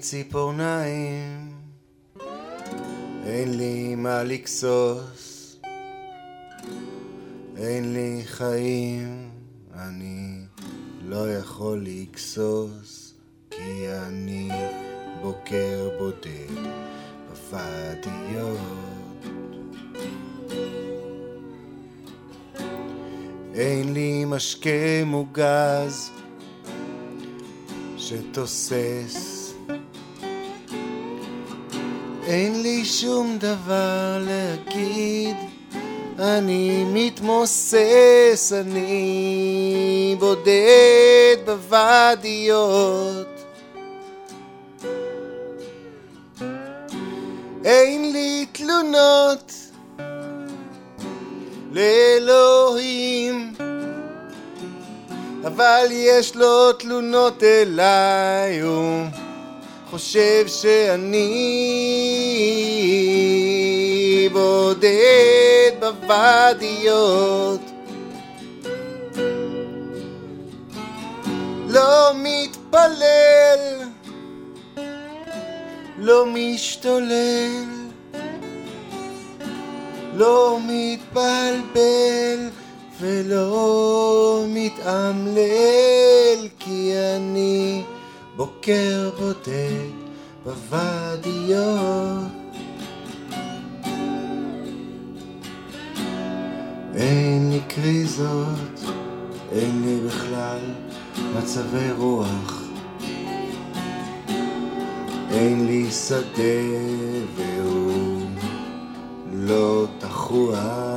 ציפורניים, אין לי מה לכסוס, אין לי חיים, אני לא יכול לגסוס, כי אני בוקר בודד בוואדיות. אין לי משקה מוגז שתוסס. אין לי שום דבר להגיד. אני מתמוסס, אני בודד בוואדיות. אין לי תלונות אבל יש לו תלונות אליי, הוא חושב שאני בודד בוואדיות. לא מתפלל, לא משתולל, לא מתבלבל ולא מתאמלל כי אני בוקר בודד בוואדיות. אין לי קריזות, אין לי בכלל מצבי רוח. אין לי שדה והוא לא תחוח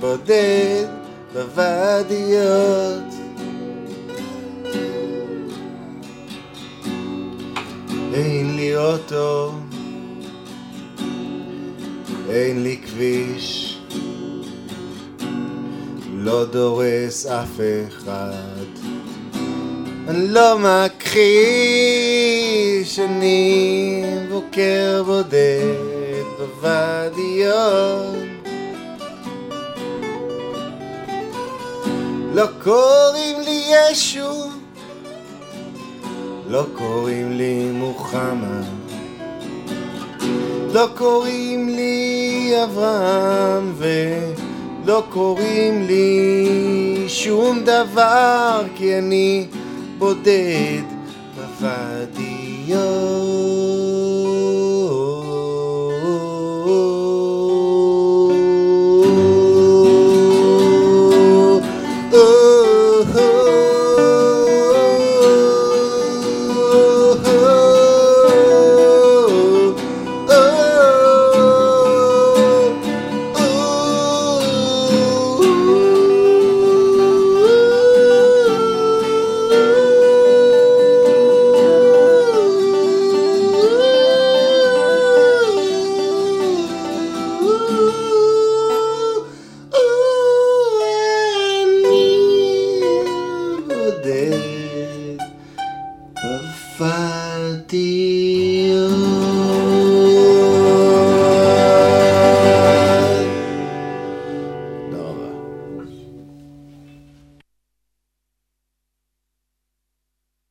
בודד בוואדיות אין לי אוטו, אין לי כביש, לא דורס אף אחד. אני לא מכחיש, אני בוקר בודד בוואדיות. לא קוראים לי ישו, לא קוראים לי מוחמד, לא קוראים לי אברהם ולא קוראים לי שום דבר כי אני בודד בוואדיות. head of fire.